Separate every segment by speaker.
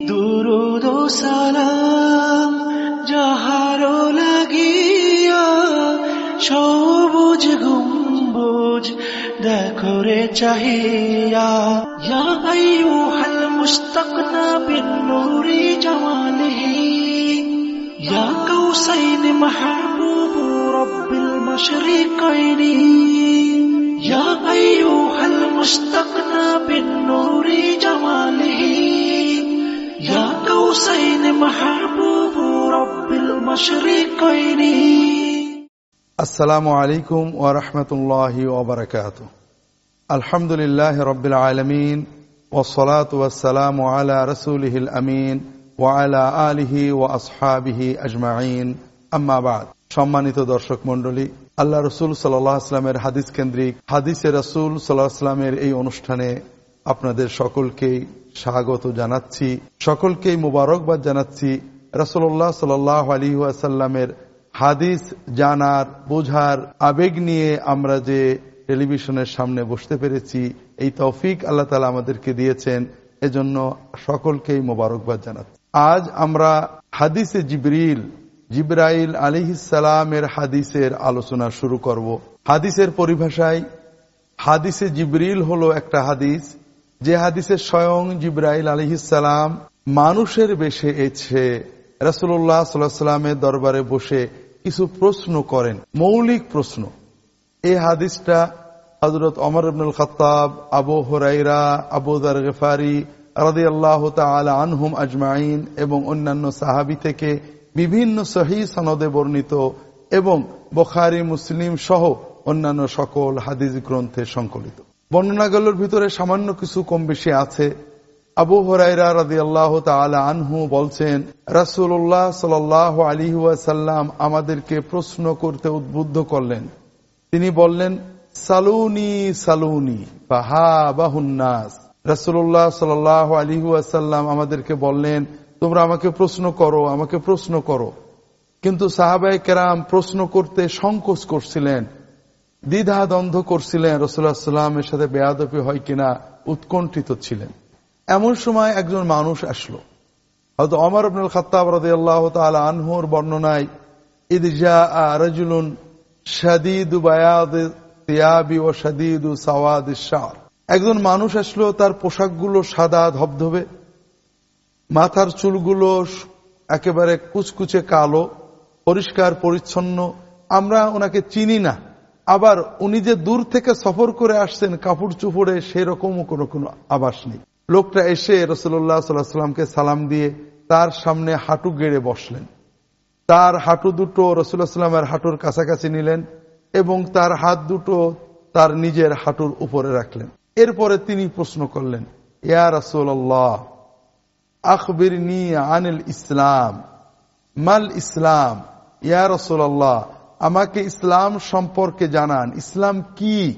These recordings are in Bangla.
Speaker 1: দুরুদ ও সালাম যাহার লাগিয়া সবুজ গম্বুজ দেখো রে চাহিয়া ইয়া আইয়ুহাল মুস্তাকনা বিন নূরি জামালিহি ইয়া কাউসাইন মাহবুব রব্বিল মাশরিকাইন ইয়া আইয়ুহাল মুস্তাকনা বিন নূরি জামালিহি
Speaker 2: আসসালামু আলাইকুম আলহামদুলিল্লাহ আলা আমিন আলা আলিহি ও আসহাবিহি আজমাইন আম্মা সম্মানিত দর্শক মন্ডলী আল্লাহ রসুল সাল্লাহ হাদিস কেন্দ্রিক হাদিসে রসুল সাল্লাহ আসলামের এই অনুষ্ঠানে আপনাদের সকলকেই স্বাগত জানাচ্ছি। সকলকেই মুবারকবাদ জানাচ্ছি। রসল্লাহ সাল্লাহ আলী আসাল্লামের হাদিস জানার, বোঝার আবেগ নিয়ে আমরা যে টেলিভিশনের সামনে বসতে পেরেছি, এই তৌফিক আল্লাহ তালা আমাদেরকে দিয়েছেন। এজন্য সকলকেই মোবারকবাদ জানাচ্ছি। আজ আমরা হাদিসে জিবরিল, জিব্রাইল আলিহিসালামের হাদিসের আলোচনা শুরু করব। হাদিসের পরিভাষায় হাদিসে জিবরিল হলো একটা হাদিস। যে হাদিসে স্বয়ং জিব্রাইল আলিহিসালাম মানুষের বেশে এছে রসুল্লাহ সাল্লামের দরবারে বসে কিছু প্রশ্ন করেন, মৌলিক প্রশ্ন। এই হাদিসটা হজরত অমর ইবনুল খতাব আবু হরাইরা আবু দার গেফারি রাদি আল্লাহ আনহুম আজমাইন এবং অন্যান্য সাহাবি থেকে বিভিন্ন সহি সনদে বর্ণিত এবং বখারি, মুসলিম সহ অন্যান্য সকল হাদিস গ্রন্থে সংকলিত। বর্ণনাগুলোর ভিতরে সামান্য কিছু কম বেশি আছে। আবু হরাইরা রাদি আল্লাহ আনহু বলছেন রাসুল্লাহ সাল আলী সাল্লাম আমাদেরকে প্রশ্ন করতে উদ্বুদ্ধ করলেন। তিনি বললেন, সালুনি সালুনি বাহা বাহুন্নাস রাসুল্লাহ সাল আলী সাল্লাম আমাদেরকে বললেন, তোমরা আমাকে প্রশ্ন করো, আমাকে প্রশ্ন করো। কিন্তু সাহাবাই কেরাম প্রশ্ন করতে সংকোচ করছিলেন। দ্বিধা দ্বন্দ্ব করছিলেন রসুল্লাহ সাল্লামের সাথে বেয়াদপি হয় কিনা, উৎকণ্ঠিত ছিলেন। এমন সময় একজন মানুষ আসলো। হয়তো অমর আব্দুল খতাব রাজি আল্লাহ আনহুর বর্ণনায় ইদজা রাজুলুন শাদিদু বায়াদ তিয়াবি ও শাদিদু সাওয়াদ শার। একজন মানুষ আসলো, তার পোশাকগুলো সাদা, ধবধবে। মাথার চুলগুলো একেবারে কুচকুচে কালো, পরিষ্কার, পরিচ্ছন্ন। আমরা ওনাকে চিনি না। আবার উনি যে দূর থেকে সফর করে আসছেন, কাপড় চুপড়ে সেরকমও কোনো কোনো আবাস নেই। লোকটা এসে রসুল্লাহ সাল্লাহামকে সালাম দিয়ে তার সামনে হাঁটু গেড়ে বসলেন। তার হাঁটু দুটো রসুল্লাহ সাল্লামের হাঁটুর কাছাকাছি নিলেন এবং তার হাত দুটো তার নিজের হাঁটুর উপরে রাখলেন। এরপরে তিনি প্রশ্ন করলেন, ইয়া রসুল্লাহ আখবির আনিল ইসলাম, মাল ইসলাম, ইয়া রসুল্লাহ আমাকে ইসলাম সম্পর্কে জানান। ইসলাম কি?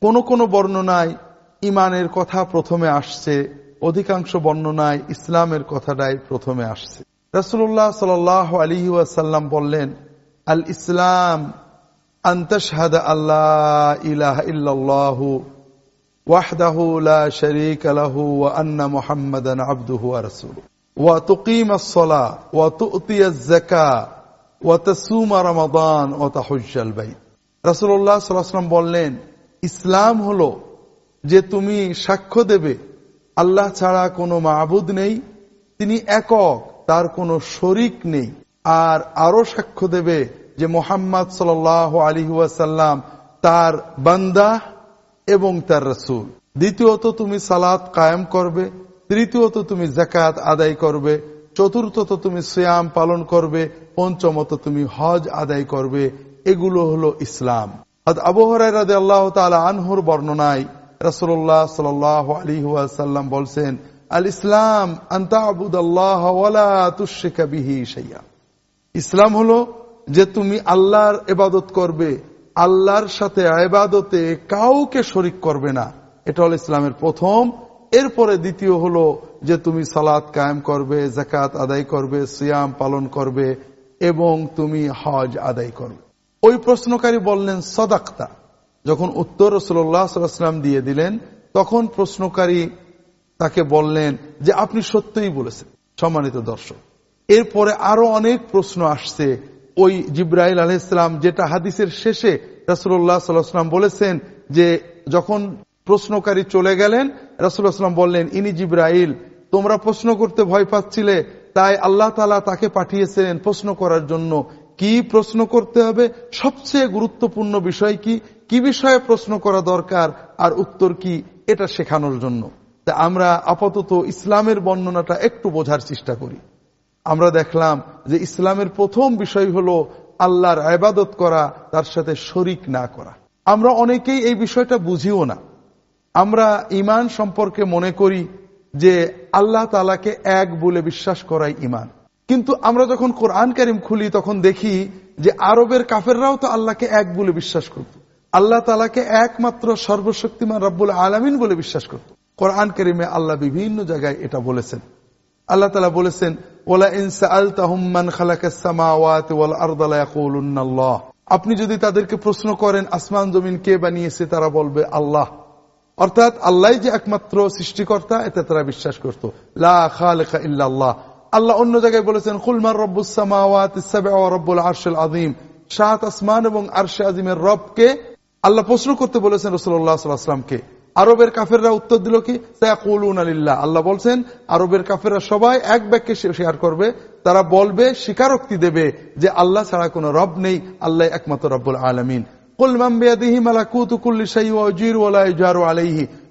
Speaker 2: কোন কোন বর্ণনায় ইমানের কথা প্রথমে আসছে, অধিকাংশ বর্ণনায় ইসলামের কথাটাই প্রথমে আসছে। রসুল্লাহ সাল আলী ওয়াসাল্লাম বললেন, আল ইসলাম আল্লাহ ইলাহ ইল্লাল্লাহু ওয়াহদাহু লা শরীক লাহু ওয়া আন্না মুহাম্মাদান আবদুহু ওয়া রাসূলুহু। ওয়া তুকিমাস সাল্লাল্লাহু আলাইহি বললেন, ইসলাম হলো যে তুমি সাক্ষ্য দেবে, আল্লাহ ছাড়া কোনো মাহবুদ নেই, তিনি একক, তার কোনো শরিক নেই। আর আরও সাক্ষ্য দেবে যে মোহাম্মদ সাল আলী ওয়াসাল্লাম তার বান্দা এবং তার রসুল। দ্বিতীয়ত তুমি সালাত কায়েম করবে, তৃতীয়ত তুমি জাকাত আদায় করবে চতুর্থত তুমি শ্যাম পালন করবে, পঞ্চমত তুমি হজ আদায় করবে, এগুলো হলো ইসলাম। রাজে আল্লাহ আনহুর বর্ণনায় রসুল্লাহ সাল আলী সাল্লাম বলছেন আল ইসলাম ইসলাম হলো যে তুমি আল্লাহর এবাদত করবে, আল্লাহর সাথে আবাদতে কাউকে শরিক করবে না। এটা হল ইসলামের প্রথম। এরপরে দ্বিতীয় হলো যে তুমি সালাদ কায়েম করবে জাকাত আদায় করবে, সিয়াম পালন করবে এবং তুমি হজ আদায় করবে। ওই প্রশ্নকারী বললেন, সদাক্তা। যখন উত্তর রসুল্লাহ সাল্লাম দিয়ে দিলেন, তখন প্রশ্নকারী তাকে বললেন যে, আপনি সত্যই বলেছেন, সম্মানিত দর্শক। এরপরে আরও অনেক প্রশ্ন আসছে। ওই জিব্রাইল আলহিসাম যেটা হাদিসের শেষে রাসুল্লাহ সাল্লাহাম বলেছেন যে, যখন প্রশ্নকারী চলে গেলেন রাসুল্লাহাম বললেন, ইনি জিব্রাইল। তোমরা প্রশ্ন করতে ভয় পাচ্ছিলে, তাই আল্লাহ তালা তাকে পাঠিয়েছিলেন প্রশ্ন করার জন্য। কি প্রশ্ন করতে হবে? সবচেয়ে গুরুত্বপূর্ণ বিষয় কি? কি বিষয়ে প্রশ্ন করা দরকার? আর উত্তর কি? এটা শেখানোর জন্য। তা আমরা আপাতত ইসলামের বর্ণনাটা একটু বোঝার চেষ্টা করি। আমরা দেখলাম যে ইসলামের প্রথম বিষয় হলো আল্লাহর আবাদত করা, তার সাথে শরিক না করা। আমরা অনেকেই এই বিষয়টা বুঝিও না। আমরা ইমান সম্পর্কে মনে করি যে আল্লাহ তালাকে এক বলে বিশ্বাস করাই ইমান কিন্তু আমরা যখন কোরআন করিম খুলি, তখন দেখি যে আরবের কাফেররাও তো আল্লাহকে এক বলে বিশ্বাস করত। আল্লাহ তালাকে একমাত্র সর্বশক্তিমান রব্বুল আলমিন বলে বিশ্বাস করত। কোরআন করিমে আল্লাহ বিভিন্ন জায়গায় এটা বলেছেন। আল্লাহ তালা বলেছেন আপনি যদি তাদেরকে প্রশ্ন করেন, আসমান, জমিন কে বানিয়েছে? তারা বলবে, আল্লাহ। অর্থাৎ আল্লাহ যে একমাত্র সৃষ্টিকর্তা, এতে তারা বিশ্বাস করত। লাহ আল্লাহ অন্য জায়গায় বলেছেন খুলমার রব্বুল আরশেল আদিম শাহ আসমান এবং আরশে আজিমের রবকে আল্লাহ প্রশ্ন করতে বলেছেন রসুল্লাহ সাল্লাহামকে আরবের কাফেররা উত্তর দিল কি? আলিল্লাহ আল্লাহ বলছেন, আরবের কাফেররা সবাই এক ব্যাগকে শেয়ার করবে। তারা বলবে, স্বীকারোক্তি দেবে যে আল্লাহ ছাড়া কোনো রব নেই। আল্লাহ একমাত্র রব্বুল আলমিন।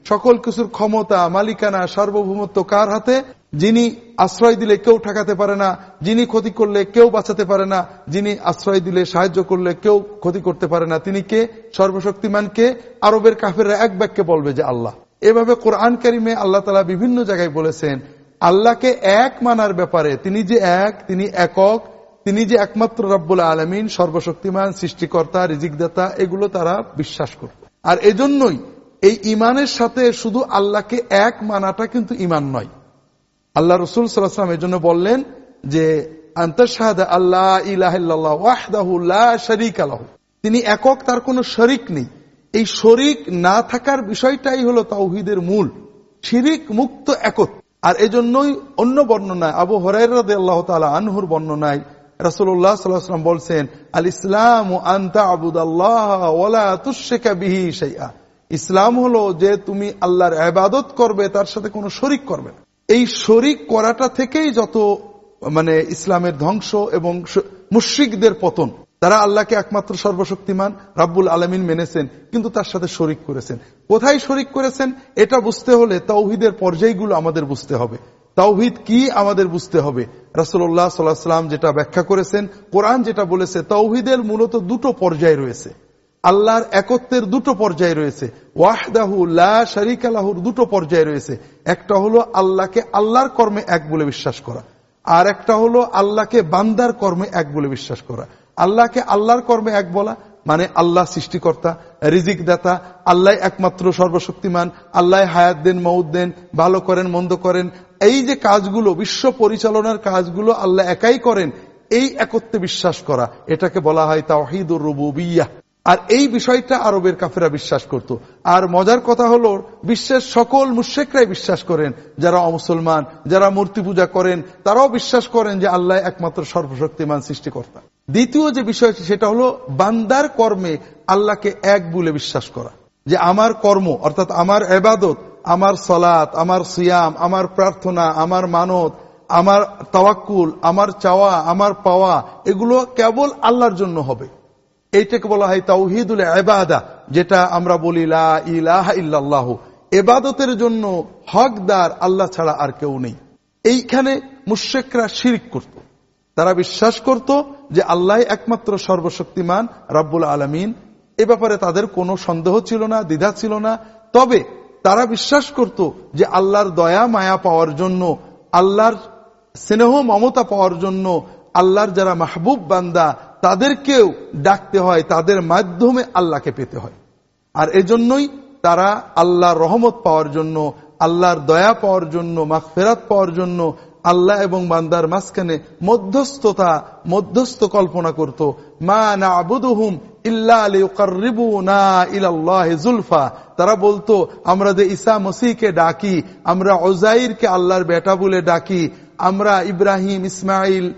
Speaker 2: সকল কিছুর ক্ষমতা, মালিকানা, সার্বভৌমত্ব কার হাতে? যিনি আশ্রয় দিলে কেউ ঠেকাতে পারে না, যিনি ক্ষতি করলে কেউ বাঁচাতে পারে না, যিনি আশ্রয় দিলে সাহায্য করলে কেউ ক্ষতি করতে পারে না। তিনি কে? সর্বশক্তিমান কে? আরবের কাফেররা এক ব্যাগকে বলবে যে আল্লাহ। এভাবে কোরআন কারিমে আল্লাহ তালা বিভিন্ন জায়গায় বলেছেন, আল্লাহকে এক মানার ব্যাপারে, তিনি যে এক, তিনি একক তিনি যে একমাত্র রব্বুল আলমিন, সর্বশক্তিমান, সৃষ্টিকর্তা, রিজিকদাতা, এগুলো তারা বিশ্বাস করত। আর এজন্যই এই ইমানের সাথে শুধু আল্লাহকে এক মানাটা কিন্তু ইমান নয়। আল্লাহ রসুল সাল্লাম এই জন্য বললেন যে আল্লাহ আল্লাহ তিনি একক, তার কোনো শরিক নেই। এই শরিক না থাকার বিষয়টাই হলো তাওহিদের মূল। শিরিক মুক্ত একত আর এজন্যই অন্য বর্ণনায়, আবু হরাই আল্লাহ তালা আনহুর বর্ণনায় রাসুল্লাহ সাল্লাহাম বলছেন আল ইসলাম আন্তা ইসলাম হলো যে তুমি আল্লাহর আবাদত করবে, তার সাথে কোনো শরিক করবে না। এই শরিক করাটা থেকেই যত মানে ইসলামের ধ্বংস এবং মুশ্রিকদের পতন। তারা আল্লাহকে একমাত্র সর্বশক্তিমান, রাব্বুল আলমিন মেনেছেন, কিন্তু তার সাথে শরিক করেছেন। কোথায় শরিক করেছেন? এটা বুঝতে হলে তৌহিদের পর্যায়গুলো আমাদের বুঝতে হবে। তাওহিদ কি আমাদের বুঝতে হবে। রাসুল্লাহ সাল্লাহাম যেটা ব্যাখ্যা করেছেন, কোরআন যেটা বলেছে তৌহিদের মূলত দুটো পর্যায় রয়েছে। আল্লাহর একত্বের দুটো পর্যায় রয়েছে, ওয়াহদাহু লা আলাহুর দুটো পর্যায় রয়েছে। একটা হলো আল্লাহকে আল্লাহর কর্মে এক বলে বিশ্বাস করা, আর একটা হলো আল্লাহকে বান্দার কর্মে এক বলে বিশ্বাস করা। আল্লাহকে আল্লাহর কর্মে এক বলা মানে আল্লাহ সৃষ্টিকর্তা, রিজিক দাতা, আল্লাহ একমাত্র সর্বশক্তিমান, আল্লাহ হায়াত দেন মৌদ দেন, ভালো করেন, মন্দ করেন। এই যে কাজগুলো, বিশ্ব পরিচালনার কাজগুলো আল্লাহ একাই করেন, এই একত্রে বিশ্বাস করা, এটাকে বলা হয় তাহিদুর রুবুবিয়া আর এই বিষয়টা আরবের কাফেরা বিশ্বাস করত। আর মজার কথা হলো, বিশ্বের সকল মুশেকরাই বিশ্বাস করেন, যারা অমুসলমান, যারা মূর্তি পূজা করেন, তারাও বিশ্বাস করেন যে আল্লাহ একমাত্র সর্বশক্তিমান সৃষ্টিকর্তা। দ্বিতীয় যে বিষয়টি সেটা হলো বান্দার কর্মে আল্লাহকে এক বলে বিশ্বাস করা। যে আমার কর্ম, অর্থাৎ আমার এবাদত, আমার সলাত, আমার সিয়াম, আমার প্রার্থনা, আমার মানত, আমার তাওয়াক্কুল, আমার চাওয়া, আমার পাওয়া, এগুলো কেবল আল্লাহর জন্য হবে। এইটাকে বলা হয় তাওহিদুল এবাদা যেটা আমরা বলি ইলাহ এবাদতের জন্য হকদার আল্লাহ ছাড়া আর কেউ নেই। এইখানে মুশেকরা শিরিক করত। তারা বিশ্বাস করত যে আল্লাহ একমাত্র সর্বশক্তিমান, রাব্বুল আলমিন। এ ব্যাপারে তাদের কোনো সন্দেহ ছিল না, দ্বিধা ছিল না। তবে তারা বিশ্বাস করত যে আল্লাহর দয়া, মায়া পাওয়ার জন্য, আল্লাহর স্নেহ, মমতা পাওয়ার জন্য, আল্লাহর যারা মাহবুব বান্দা, তাদেরকেও ডাকতে হয়, তাদের মাধ্যমে আল্লাহকে পেতে হয়। আর এজন্যই তারা আল্লাহর রহমত পাওয়ার জন্য, আল্লাহর দয়া পাওয়ার জন্য ফেরাত পাওয়ার জন্য আল্লাহ এবং বান্দার মাঝখানে মধ্যস্থতা, মধ্যস্থ কল্পনা করত। মা না আবুদহুম তারা বলতো, আমরা যে ঈসা মসিহকে ডাকি, আমরা ওজাইরকে আল্লাহর বেটা বলে ডাকি, আমরা ইব্রাহিম ইসমাইল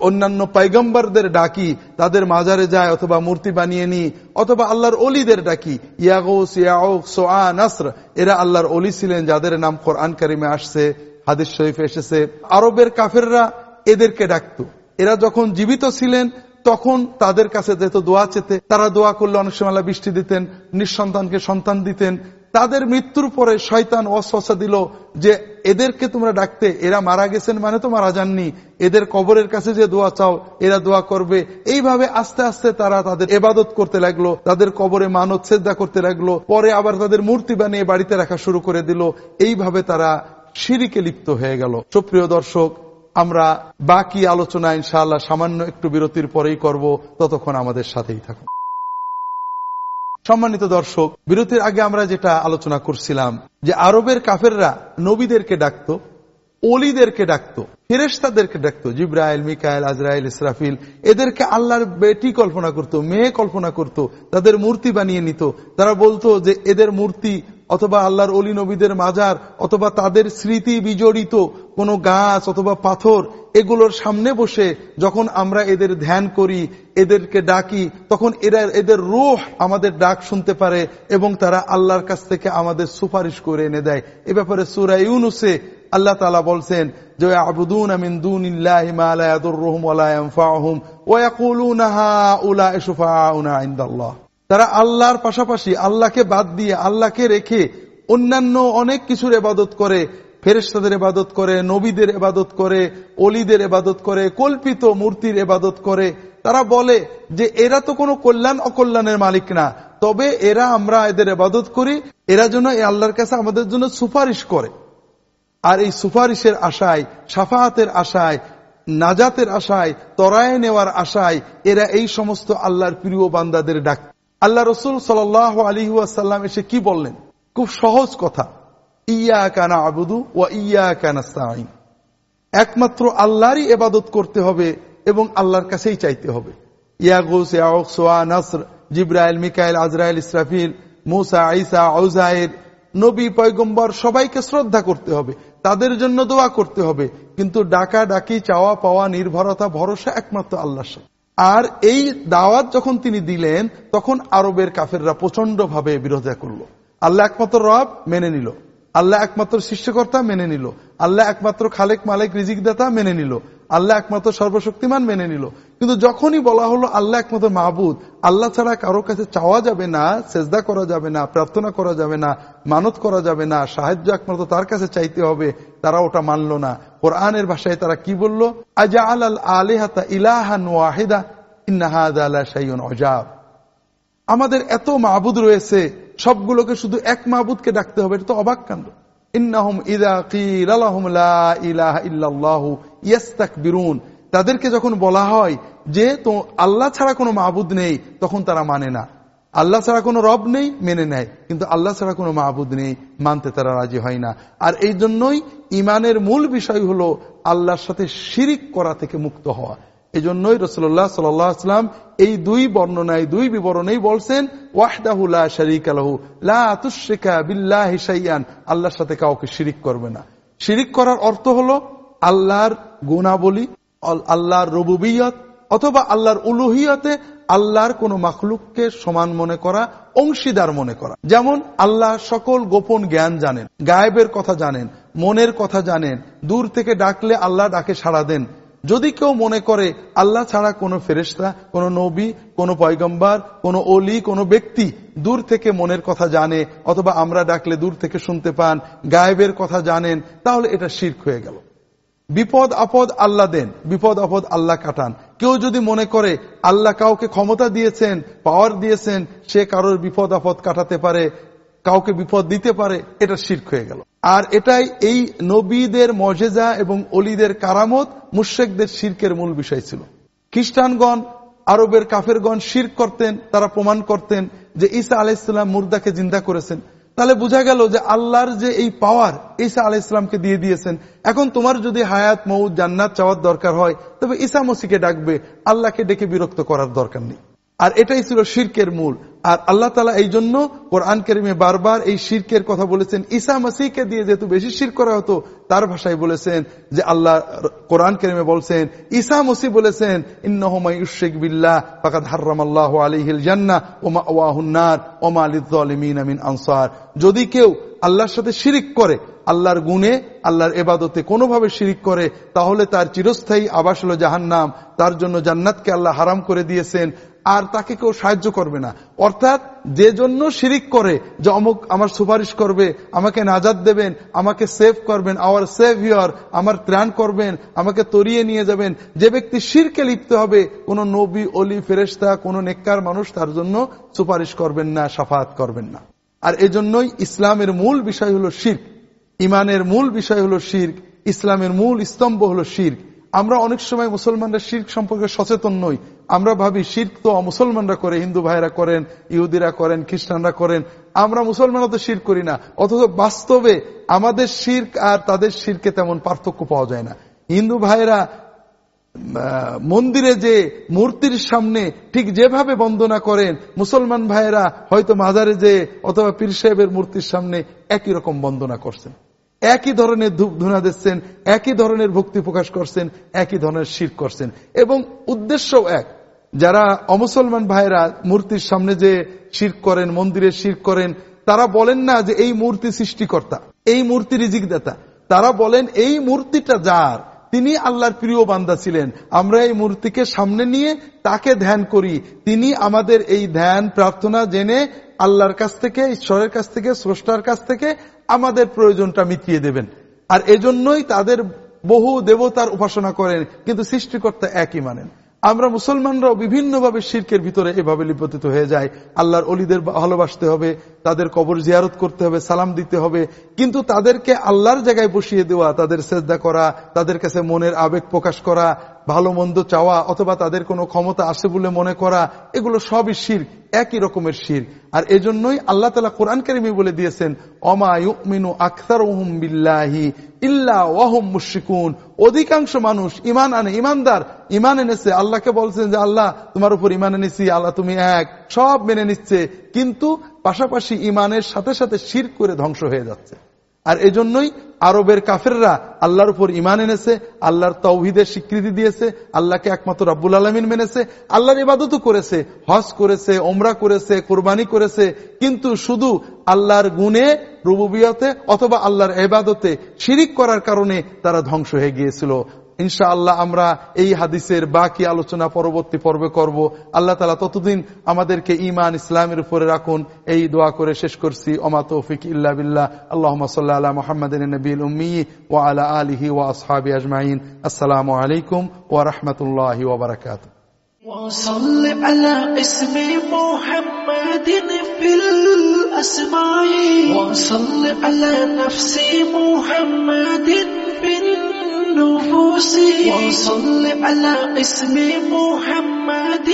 Speaker 2: অন্যান্য পাইগম্বরদের ডাকি, তাদের মাজারে যায় অথবা মূর্তি বানিয়ে নি অথবা আল্লাহর অলিদের ডাকি। ইয়াগোস ইয়াউক সোয়া, নাসর, এরা আল্লাহর অলি ছিলেন যাদের নাম কোরআন কারিমে আসছে। হাদিস শরীফে এসেছে, আরবের কাফেররা এদেরকে ডাকতো। এরা যখন জীবিত ছিলেন, তখন তাদের কাছে যেহেতু দোয়া চেতে, তারা দোয়া করলে অনেক সময় বৃষ্টি দিতেন, নিঃসন্তানকে সন্তান দিতেন। তাদের মৃত্যুর পরে শয়তান অশ্বাসা দিল যে, এদেরকে তোমরা ডাকতে, এরা মারা গেছেন মানে তো মারা যাননি। এদের কবরের কাছে যে দোয়া চাও, এরা দোয়া করবে। এইভাবে আস্তে আস্তে তারা তাদের এবাদত করতে লাগল, তাদের কবরে মানত শ্রদ্ধা করতে লাগল। পরে আবার তাদের মূর্তি বানিয়ে বাড়িতে রাখা শুরু করে দিল। এইভাবে তারা সিঁড়িকে লিপ্ত হয়ে গেল। সুপ্রিয় দর্শক, আমরা বাকি আলোচনা ইনশাআল্লাহ সামান্য একটু বিরতির পরেই করব, ততক্ষণ আমাদের সাথেই থাকুন। সম্মানিত দর্শক, বিরতির আগে আমরা যেটা আলোচনা করছিলাম, যে আরবের কাফেররা নবীদেরকে ডাকত অলিদেরকে ডাকত ফেরেস্তাদেরকে ডাকত, জিব্রাইল, মিকাইল, আজরাইল, ইসরাফিল, এদেরকে আল্লাহর বেটি কল্পনা করত, মেয়ে কল্পনা করত, তাদের মূর্তি বানিয়ে নিত। তারা বলতো যে এদের মূর্তি অথবা আল্লাহর অলি নবীদের মাজার, অথবা তাদের স্মৃতি বিজড়িত কোনো গাছ অথবা পাথর, এগুলোর সামনে বসে যখন আমরা এদের ধ্যান করি, এদেরকে ডাকি, তখন এরা, এদের রুহ আমাদের ডাক শুনতে পারে এবং তারা আল্লাহর কাছ থেকে আমাদের সুপারিশ করে এনে দেয়। এ ব্যাপারে সুরা ইউনুসে আল্লাহ তালা বলছেন, যে আবুদুন রহম ওয়াকুলুনাহা তারা আল্লাহর পাশাপাশি আল্লাহকে বাদ দিয়ে আল্লাহকে রেখে অন্যান্য অনেক কিছুর এবাদত করে ফেরেস্তাদের এবাদত করে, নবীদের এবাদত করে অলিদের এবাদত করে, কল্পিত মূর্তির এবাদত করে। তারা বলে যে, এরা তো কোনো কল্যাণ অকল্যাণের মালিক না। তবে এরা আমরা এদের এবাদত করি, এরা যেন এই আল্লাহর কাছে আমাদের জন্য সুপারিশ করে। আর এই সুপারিশের আশায়, সাফাহাতের আশায়, নাজাতের আশায়, তরায় নেওয়ার আশায় এরা এই সমস্ত আল্লাহর প্রিয় বান্দাদের ডাক আল্লাহ রসুল সাল আলী এসে কি বললেন? খুব সহজ কথা। ইয়া কানা আবুদু ও ইয়া কানাস্তাইন একমাত্র আল্লাহরই এবাদত করতে হবে এবং আল্লাহর কাছেই চাইতে হবে। ইয়াগুস নাসর, জিব্রাইল, মিকাইল, আজরাইল, ইসরাফিল, মুসা আইসা আউজায়ের নবী, পয়গম্বর সবাইকে শ্রদ্ধা করতে হবে। তাদের জন্য দোয়া করতে হবে। কিন্তু ডাকা ডাকি চাওয়া পাওয়া নির্ভরতা, ভরসা একমাত্র আল্লাহর সাথে। আর এই দাওয়াত যখন তিনি দিলেন, তখন আরবের কাফেররা প্রচণ্ড ভাবে বিরোধিতা করল। আল্লাহ একমাত্র রব মেনে নিল। আল্লাহ একমাত্র সৃষ্টিকর্তা মেনে নিল। আল্লাহ একমাত্র খালেক, মালেক রিজিক দাতা মেনে নিল। আল্লাহ একমাত্র সর্বশক্তিমান মেনে নিল। কিন্তু যখনই বলা হলো আল্লাহ একমাত্র মাহবুদ আল্লাহ ছাড়া কারও কাছে চাওয়া যাবে না, সেজদা করা যাবে না, প্রার্থনা করা যাবে না, মানত করা যাবে না, সাহায্য একমাত্র তার কাছে চাইতে হবে, তারা ওটা মানল না। কোরআনের ভাষায় তারা কি বলল? আজা আল আলেহাতা ইলাহান ওয়াহিদা অজাব আমাদের এত মাহবুদ রয়েছে, সবগুলোকে শুধু এক মাহবুদকে ডাকতে হবে, এটা তো অবাক কাণ্ড। ইন্নাহুম ইদা কিল লা ইলাহা ইল্লাল্লাহু ইয়াস্তাকবিরুন। তাদেরকে যখন বলা হয় যে তো আল্লাহ ছাড়া কোনো মাহবুদ নেই, তখন তারা মানে না। আল্লাহ ছাড়া কোনো রব নেই, মেনে নেয়। কিন্তু আল্লাহ ছাড়া কোনো মাহবুদ নেই, মানতে তারা রাজি হয় না। আর এই জন্যই ইমানের মূল বিষয় হলো আল্লাহর সাথে শিরিক করা থেকে মুক্ত হওয়া। এই জন্যই রসুল্লাহ সাল্লাম এই দুই বর্ণনায়, দুই বিবরণেই বলছেন আল্লাহর সাথে কাউকে শিরিক করবে না। শিরিক করার অর্থ হলো আল্লাহর গুণাবলী আল্লাহর রবুবিয়ত, অথবা আল্লাহর উলুহিয়তে আল্লাহর কোন মাখলুককে সমান মনে করা, অংশীদার মনে করা। যেমন, আল্লাহ সকল গোপন জ্ঞান জানেন, গায়েবের কথা জানেন, মনের কথা জানেন, দূর থেকে ডাকলে আল্লাহ ডাকে সাড়া দেন যদি কেউ মনে করে আল্লাহ ছাড়া কোনো ফেরেস্তা কোনো নবী, কোনো পয়গম্বার, কোনো অলি কোনো ব্যক্তি দূর থেকে মনের কথা জানে অথবা আমরা ডাকলে দূর থেকে শুনতে পান, গায়েবের কথা জানেন, তাহলে এটা শির্ক হয়ে গেল। বিপদ আপদ আল্লাহ দেন, বিপদ আপদ আল্লাহ কাটান। কেউ যদি মনে করে আল্লাহ কাউকে ক্ষমতা দিয়েছেন পাওয়ার দিয়েছেন, সে কারোর বিপদ আপদ কাটাতে পারে কাউকে বিপদ দিতে পারে, এটা শির্ক হয়ে গেল। আর এটাই এই নবীদের মজেজা এবং অলিদের কারামত মুশেকদের শির্কের মূল বিষয় ছিল। খ্রিস্টানগণ, আরবের কাফেরগণ শির করতেন, তারা প্রমাণ করতেন যে ঈসা আলাইসাল্লাম মুর্দাকে জিন্দা করেছেন। তাহলে বোঝা গেল যে আল্লাহর যে এই পাওয়ার ঈসা আলাইসলামকে দিয়ে দিয়েছেন। এখন তোমার যদি হায়াত মৌদ জান্নাত চাওয়ার দরকার হয়, তবে ঈসা মসিকে ডাকবে, আল্লাহকে ডেকে বিরক্ত করার দরকার নেই। আর এটাই ছিল শির্কের মূল। আর আল্লাহ তালা এই জন্য কোরআন কেরিমে বারবার এই শির্কের কথা বলেছেন। ঈসা মাসিকে দিয়ে যেহেতু বেশি শির করা হতো, তার ভাষায় বলেছেন যে আল্লাহ কোরআন কেরিমে বলছেন, ঈসা মসি বলেছেন ওমা আমিন আনসার। যদি কেউ আল্লাহর সাথে শিরিক করে, আল্লাহর গুণে, আল্লাহর এবাদতে কোনোভাবে শিরিক করে, তাহলে তার চিরস্থায়ী আবাস হল জাহান্নাম। তার জন্য জান্নাতকে আল্লাহ হারাম করে দিয়েছেন। আর তাকে কেউ সাহায্য করবে না। অর্থাৎ যে জন্য শিরিক করে যে অমুক আমার সুপারিশ করবে, আমাকে নাজাদ দেবেন, আমাকে সেভ করবেন আওয়ার সেভ ইয়র আমার ত্রাণ করবেন, আমাকে তরিয়ে নিয়ে যাবেন, যে ব্যক্তি শিরকে লিপ্ত হবে, কোন নবী, অলি ফেরেস্তা কোন নেককার মানুষ তার জন্য সুপারিশ করবেন না সাফাত করবেন না। আর এজন্যই ইসলামের মূল বিষয় হলো শির্ক। ইমানের মূল বিষয় হলো শির্ক। ইসলামের মূল স্তম্ভ হলো শির্ক। আমরা অনেক সময় মুসলমানরা শির্ক সম্পর্কে সচেতন নই। আমরা ভাবি শির্ক তো মুসলমানরা করে, হিন্দু ভাইরা করেন, ইহুদিরা করেন, খ্রিস্টানরা করেন। আমরা মুসলমানরা তো শির করি না। অথচ বাস্তবে আমাদের শির্ক আর তাদের শিরকে তেমন পার্থক্য পাওয়া যায় না। হিন্দু ভাইরা মন্দিরে যে মূর্তির সামনে ঠিক যেভাবে বন্দনা করেন, মুসলমান ভাইয়েরা হয়তো মাজারে যে অথবা পীর সাহেবের মূর্তির সামনে একই রকম বন্দনা করছেন। একই ধরনের ধূপ ধুনা দিচ্ছেন, একই ধরনের ভক্তি প্রকাশ করছেন, একই ধরনের শির করছেন। এবং উদ্দেশ্য এক। যারা অমুসলমান ভাইরা মূর্তির সামনে যে শির করেন, মন্দিরে শির করেন, তারা বলেন না যে এই মূর্তি সৃষ্টিকর্তা, এই মূর্তি রিজিক দাতা তারা বলেন, এই মূর্তিটা যার? তিনি আল্লাহর প্রিয় বান্দা ছিলেন। আমরা এই মূর্তিকে সামনে নিয়ে তাকে ধ্যান করি। তিনি আমাদের এই ধ্যান, প্রার্থনা জেনে আল্লাহর কাছ থেকে, ঈশ্বরের কাছ থেকে, স্রষ্টার কাছ থেকে আমাদের প্রয়োজনটা মিটিয়ে দেবেন। আর এজন্যই তাদের বহু দেবতার উপাসনা করেন, কিন্তু সৃষ্টিকর্তা একই মানেন। আমরা মুসলমানরাও বিভিন্নভাবে শির্কের ভিতরে এভাবে লিপতিত হয়ে যায় আল্লাহর অলিদের ভালোবাসতে হবে, তাদের কবর জিয়ারত করতে হবে, সালাম দিতে হবে। কিন্তু তাদেরকে আল্লাহর জায়গায় বসিয়ে দেওয়া, তাদের শ্রদ্ধা করা, তাদের কাছে মনের আবেগ প্রকাশ করা ভালো মন্দ চাওয়া অথবা তাদের কোনো ক্ষমতা আছে বলে মনে করা, এগুলো সবই শির একই রকমের শির আর এজন্যই আল্লাহ তালা কোরআন কারিমি বলে দিয়েছেন অমায়ুমিনু আখতার ওহম বিল্লাহি ইল্লা ওয়াহম মুশিকুন অধিকাংশ মানুষ ইমান আনে ইমানদার ইমান এনেছে, আল্লাহকে বলছেন যে, আল্লাহ, তোমার উপর ইমান এনেছি, আল্লাহ তুমি এক। সব মেনে নিচ্ছে, কিন্তু পাশাপাশি ইমানের সাথে সাথে শির করে ধ্বংস হয়ে যাচ্ছে। আর এজন্যই আরবের কাফেররা আল্লাহর উপর ইমান এনেছে, আল্লাহর তৌহিদের স্বীকৃতি দিয়েছে, আল্লাহকে একমাত্র রাব্বুল আলমিন মেনেছে, আল্লাহর ইবাদতও করেছে, হজ করেছে ওমরা করেছে, কোরবানি করেছে, কিন্তু শুধু আল্লাহর গুণে রুবুবিয়তে অথবা আল্লাহর এবাদতে শিরিক করার কারণে তারা ধ্বংস হয়ে গিয়েছিল। ইনশা আল্লাহ আমরা এই হাদিসের বাকি আলোচনা পরবর্তী পর্বে করব আল্লাহ তালা ততদিন আমাদেরকে ইমান ইসলামের উপরে রাখুন এই দোয়া করে শেষ করছি ওমা তৌফিক ইল্লা বিল্লাহ আল্লাহ সাল্লাহ আলা মোহাম্মদ নবীল উম্মি ও আলা আলিহি ও আসহাবি আজমাইন আসসালামু আলাইকুম ও রহমতুল্লাহ ওবরাকাত
Speaker 1: وصل على اسم محمد في الأسماء وصل على نفس محمد في النفوس وصل على اسم محمد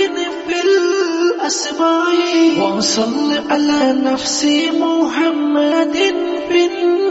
Speaker 1: في الأسماء. وصل على نفس محمد في النفوس